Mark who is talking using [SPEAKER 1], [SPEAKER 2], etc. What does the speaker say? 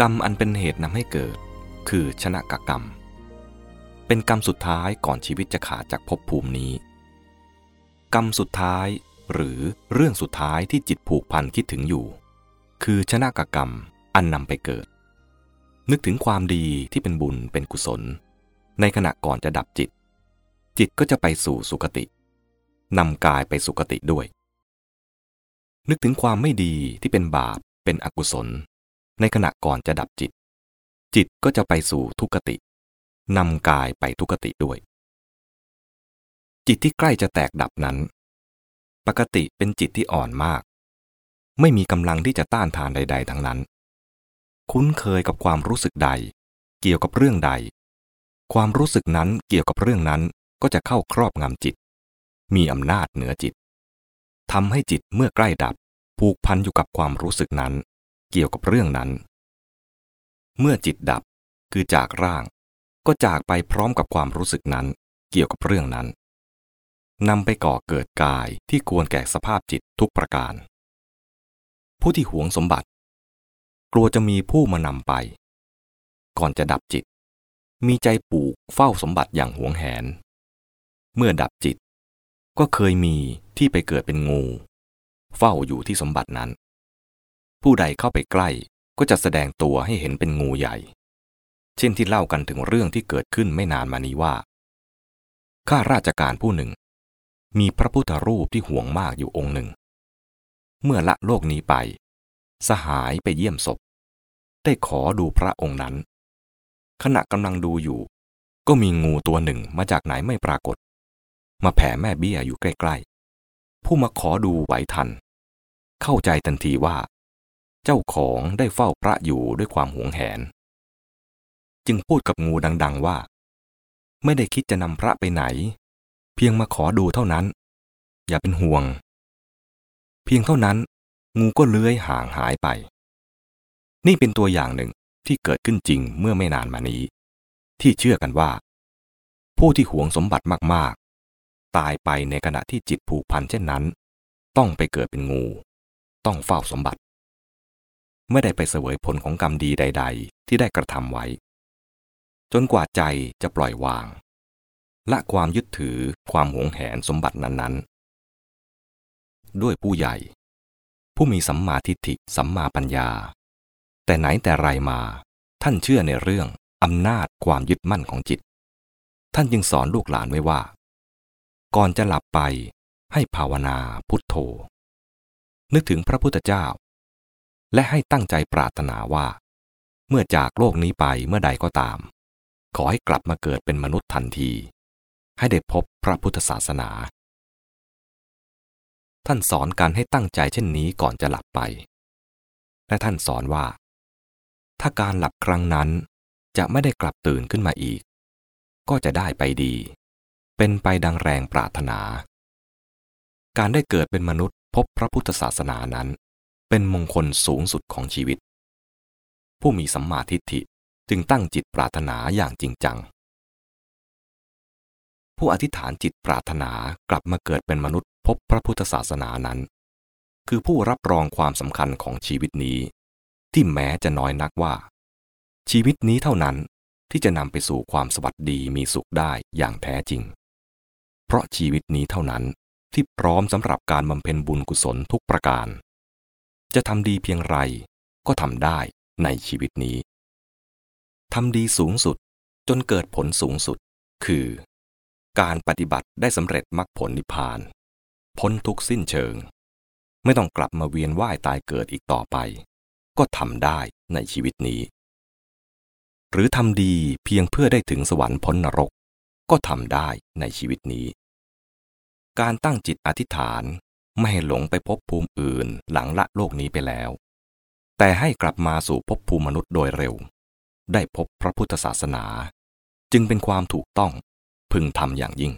[SPEAKER 1] กรรมอันเป็นเหตุนำให้เกิด คือชนะกกรรม เป็นกรรมสุดท้ายก่อนชีวิตจะขาดจากภพภูมินี้ กรรมสุดท้ายหรือเรื่องสุดท้ายที่จิตผูกพันคิดถึงอยู่ คือชนะกกรรมอันนำไปเกิด นึกถึงความดีที่เป็นบุญเป็นกุศล ในขณะก่อนจะดับจิต จิตก็จะไปสู่สุคตินำกายไปสุคติด้วย นึกถึงความไม่ดีที่เป็นบาปเป็นอกุศล ในขณะก่อนจะดับจิต จิตก็จะไปสู่ทุกตินำกายไปทุกติด้วย จิตที่ใกล้จะแตกดับนั้น ปกติเป็นจิตที่อ่อนมาก ไม่มีกำลังที่จะต้านทานใด ๆ ทั้งนั้น คุ้นเคยกับความรู้สึกใด เกี่ยวกับเรื่องใด ความรู้สึกนั้นเกี่ยวกับเรื่องนั้นก็จะเข้าครอบงำจิต มีอำนาจเหนือจิตทำให้จิตเมื่อใกล้ดับผูกพันอยู่กับความรู้สึกนั้น เกี่ยวกับเรื่องนั้น เมื่อจิตดับคือจากร่าง ก็จากไปพร้อมกับความรู้สึกนั้น เกี่ยวกับเรื่องนั้นนำไปก่อเกิดกายที่ควรแก่สภาพจิตทุกประการ ผู้ที่หวงสมบัติ กลัวจะมีผู้มานำไป ก่อนจะดับจิต มีใจปลูกเฝ้าสมบัติอย่างหวงแหน เมื่อดับจิต ก็เคยมีที่ไปเกิดเป็นงู เฝ้าอยู่ที่สมบัตินั้น ผู้ใดเข้าไปใกล้ก็จะแสดงตัวให้เห็นเป็นงูใหญ่ เช่นที่เล่ากันถึงเรื่องที่เกิดขึ้นไม่นานมานี้ว่า ข้าราชการผู้หนึ่ง มีพระพุทธรูปที่ห่วงมากอยู่องค์หนึ่ง เมื่อละโลกนี้ไป สหายไปเยี่ยมศพ ได้ขอดูพระองค์นั้น ขณะกำลังดูอยู่ ก็มีงูตัวหนึ่งมาจากไหนไม่ปรากฏ มาแผ่แม่เบี้ยอยู่ใกล้ๆ ผู้มาขอดูไหวทัน เข้าใจทันทีว่า เจ้าของได้เฝ้าพระอยู่ด้วยความหวงแหน จึงพูดกับงูดัง ๆว่า ไม่ได้คิดจะนำพระไปไหน เพียงมาขอดูเท่านั้น อย่าเป็นห่วง เพียงเท่านั้น งูก็เลื้อยห่างหายไป นี่เป็นตัวอย่างหนึ่งที่เกิดขึ้นจริงเมื่อไม่นานมานี้ ที่เชื่อกันว่า ผู้ที่หวงสมบัติมากๆ ตายไปในขณะที่จิตผูกพันเช่นนั้น ต้องไปเกิดเป็นงู ต้องเฝ้าสมบัติ ไม่ได้ไปเสวยผลของกรรมดีใด ๆ ที่ได้กระทำไว้ จนกว่าใจจะปล่อยวาง ละความยึดถือความหวงแหนสมบัตินั้นๆ ด้วยผู้ใหญ่ ผู้มีสัมมาทิฏฐิสัมมาปัญญา แต่ไหนแต่ไรมา ท่านเชื่อในเรื่องอำนาจความยึดมั่นของจิต ท่านจึงสอนลูกหลานไว้ว่า ก่อนจะหลับไปให้ภาวนาพุทโธนึกถึงพระพุทธเจ้า และให้ตั้งใจปรารถนาว่า เมื่อจากโลกนี้ไปเมื่อใดก็ตาม ขอให้กลับมาเกิดเป็นมนุษย์ทันที ให้ได้พบพระพุทธศาสนา ท่านสอนการให้ตั้งใจเช่นนี้ก่อนจะหลับไป และท่านสอนว่า ถ้าการหลับครั้งนั้นจะไม่ได้กลับตื่นขึ้นมาอีก ก็จะได้ไปดี เป็นไปดังแรงปรารถนา การได้เกิดเป็นมนุษย์พบพระพุทธศาสนานั้น เป็นมงคลสูงสุดของชีวิต ผู้มีสัมมาทิฏฐิจึงตั้งจิตปรารถนาอย่างจริงจัง ผู้อธิษฐานจิตปรารถนากลับมาเกิดเป็นมนุษย์พบพระพุทธศาสนานั้น คือผู้รับรองความสำคัญของชีวิตนี้ ที่แม้จะน้อยนักว่า ชีวิตนี้เท่านั้นที่จะนำไปสู่ความสวัสดีมีสุขได้อย่างแท้จริง เพราะชีวิตนี้เท่านั้นที่พร้อมสำหรับการบำเพ็ญบุญกุศลทุกประการ จะทำดีเพียงไรก็ทำได้ในชีวิตนี้ทำดีสูงสุดจนเกิดผลสูงสุด คือ การปฏิบัติได้สำเร็จมรรคผลนิพพาน พ้นทุกสิ้นเชิง ไม่ต้องกลับมาเวียนว่ายตายเกิดอีกต่อไป ก็ทำได้ในชีวิตนี้ หรือทำดีเพียงเพื่อได้ถึงสวรรค์พ้นนรก ก็ทำได้ในชีวิตนี้ การตั้งจิตอธิษฐาน ไม่ให้หลงไปพบภูมิอื่นหลังละโลกนี้ไปแล้ว แต่ให้กลับมาสู่พบภูมิมนุษย์โดยเร็ว ได้พบพระพุทธศาสนา จึงเป็นความถูกต้องพึงทำอย่างยิ่ง